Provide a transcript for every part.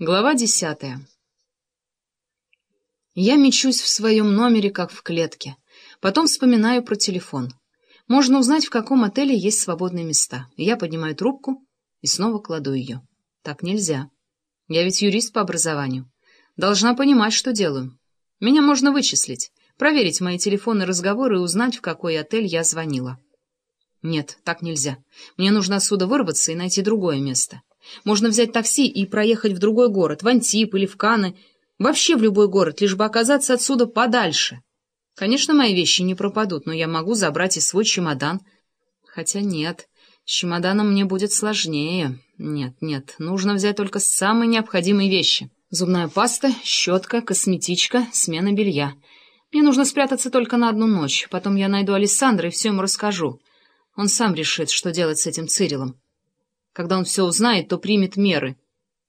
Глава десятая. Я мечусь в своем номере, как в клетке. Потом вспоминаю про телефон. Можно узнать, в каком отеле есть свободные места. Я поднимаю трубку и снова кладу ее. Так нельзя. Я ведь юрист по образованию. Должна понимать, что делаю. Меня можно вычислить, проверить мои телефонные разговоры и узнать, в какой отель я звонила. Нет, так нельзя. Мне нужно отсюда вырваться и найти другое место. Можно взять такси и проехать в другой город, в Антип или в Каны, вообще в любой город, лишь бы оказаться отсюда подальше. Конечно, мои вещи не пропадут, но я могу забрать и свой чемодан. Хотя нет, с чемоданом мне будет сложнее. Нет, нет, нужно взять только самые необходимые вещи. Зубная паста, щетка, косметичка, смена белья. Мне нужно спрятаться только на одну ночь, потом я найду Александра и все ему расскажу. Он сам решит, что делать с этим Цирилом. Когда он все узнает, то примет меры.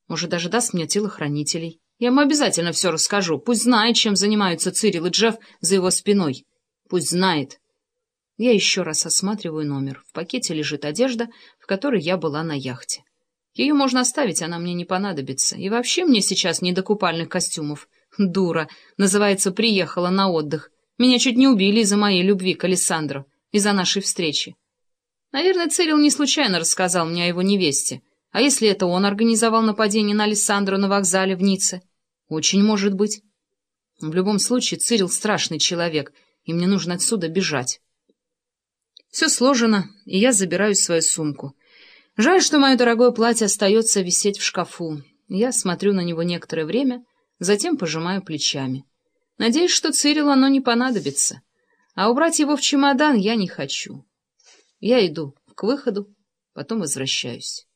Может, даже даст мне телохранителей. Я ему обязательно все расскажу. Пусть знает, чем занимаются Цирил и Джефф за его спиной. Пусть знает. Я еще раз осматриваю номер. В пакете лежит одежда, в которой я была на яхте. Ее можно оставить, она мне не понадобится. И вообще мне сейчас не до купальных костюмов. Дура. Называется, приехала на отдых. Меня чуть не убили из-за моей любви к Александру, из-за нашей встречи. Наверное, Цирил не случайно рассказал мне о его невесте. А если это он организовал нападение на Александру на вокзале в Ницце? Очень может быть. В любом случае, Цирил страшный человек, и мне нужно отсюда бежать. Все сложено, и я забираю свою сумку. Жаль, что мое дорогое платье остается висеть в шкафу. Я смотрю на него некоторое время, затем пожимаю плечами. Надеюсь, что Цирилу оно не понадобится. А убрать его в чемодан я не хочу. Я иду к выходу, потом возвращаюсь.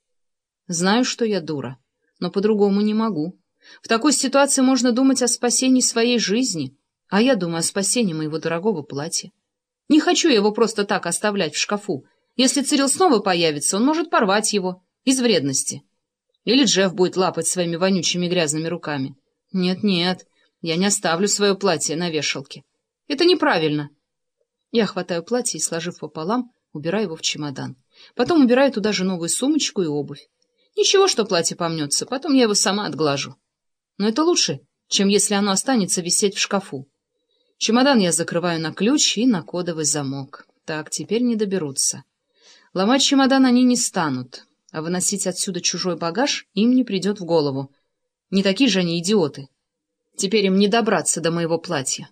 Знаю, что я дура, но по-другому не могу. В такой ситуации можно думать о спасении своей жизни, а я думаю о спасении моего дорогого платья. Не хочу его просто так оставлять в шкафу. Если Цирил снова появится, он может порвать его из вредности. Или Джефф будет лапать своими вонючими грязными руками. Нет-нет, я не оставлю свое платье на вешалке. Это неправильно. Я хватаю платье и, сложив пополам, убираю его в чемодан. Потом убираю туда же новую сумочку и обувь. Ничего, что платье помнется, потом я его сама отглажу. Но это лучше, чем если оно останется висеть в шкафу. Чемодан я закрываю на ключ и на кодовый замок. Так, теперь не доберутся. Ломать чемодан они не станут, а выносить отсюда чужой багаж им не придет в голову. Не такие же они идиоты. Теперь им не добраться до моего платья.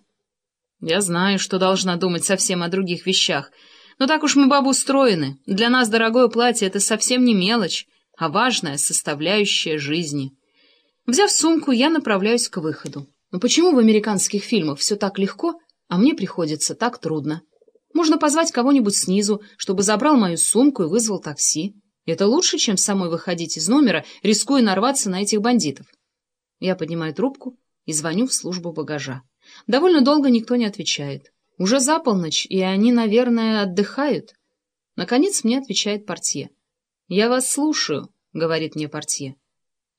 Я знаю, что должна думать совсем о других вещах — но так уж мы, бабы, устроены. Для нас дорогое платье — это совсем не мелочь, а важная составляющая жизни. Взяв сумку, я направляюсь к выходу. Но почему в американских фильмах все так легко, а мне приходится так трудно? Можно позвать кого-нибудь снизу, чтобы забрал мою сумку и вызвал такси. Это лучше, чем самой выходить из номера, рискуя нарваться на этих бандитов. Я поднимаю трубку и звоню в службу багажа. Довольно долго никто не отвечает. Уже за полночь, и они, наверное, отдыхают. Наконец мне отвечает портье. «Я вас слушаю», — говорит мне портье.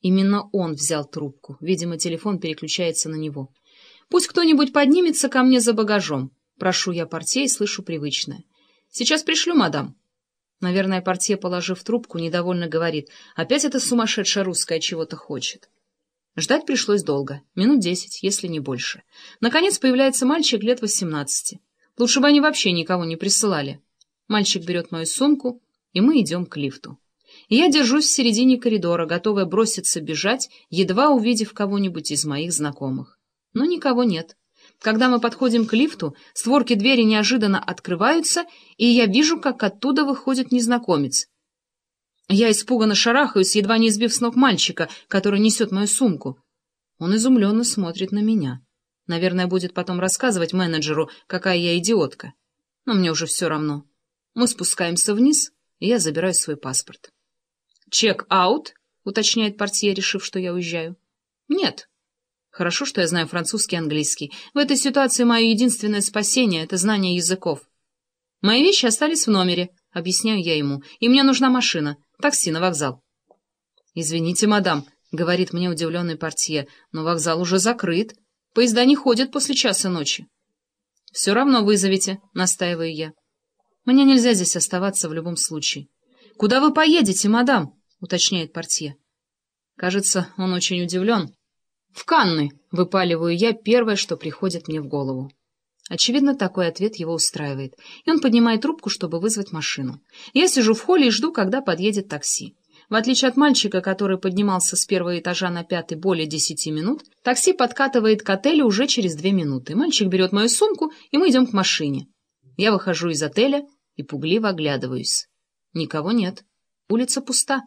Именно он взял трубку. Видимо, телефон переключается на него. «Пусть кто-нибудь поднимется ко мне за багажом». Прошу я портье и слышу привычное. «Сейчас пришлю, мадам». Наверное, портье, положив трубку, недовольно говорит. «Опять эта сумасшедшая русская чего-то хочет». Ждать пришлось долго, минут десять, если не больше. Наконец появляется мальчик лет восемнадцати. Лучше бы они вообще никого не присылали. Мальчик берет мою сумку, и мы идем к лифту. И я держусь в середине коридора, готовая броситься бежать, едва увидев кого-нибудь из моих знакомых. Но никого нет. Когда мы подходим к лифту, створки двери неожиданно открываются, и я вижу, как оттуда выходит незнакомец. Я испуганно шарахаюсь, едва не избив с ног мальчика, который несет мою сумку. Он изумленно смотрит на меня. Наверное, будет потом рассказывать менеджеру, какая я идиотка. Но мне уже все равно. Мы спускаемся вниз, и я забираю свой паспорт. «Чек-аут?» — уточняет портье, решив, что я уезжаю. «Нет». Хорошо, что я знаю французский и английский. В этой ситуации мое единственное спасение — это знание языков. Мои вещи остались в номере, объясняю я ему, и мне нужна машина. Такси на вокзал. «Извините, мадам», — говорит мне удивленный портье, «но вокзал уже закрыт. Поезда не ходят после часа ночи». «Все равно вызовите», — настаиваю я. «Мне нельзя здесь оставаться в любом случае». «Куда вы поедете, мадам?» — уточняет портье. Кажется, он очень удивлен. «В Канны!» — выпаливаю я первое, что приходит мне в голову. Очевидно, такой ответ его устраивает, и он поднимает трубку, чтобы вызвать машину. Я сижу в холле и жду, когда подъедет такси. В отличие от мальчика, который поднимался с первого этажа на пятый более десяти минут, такси подкатывает к отелю уже через две минуты. Мальчик берет мою сумку, и мы идем к машине. Я выхожу из отеля и пугливо оглядываюсь. Никого нет. Улица пуста.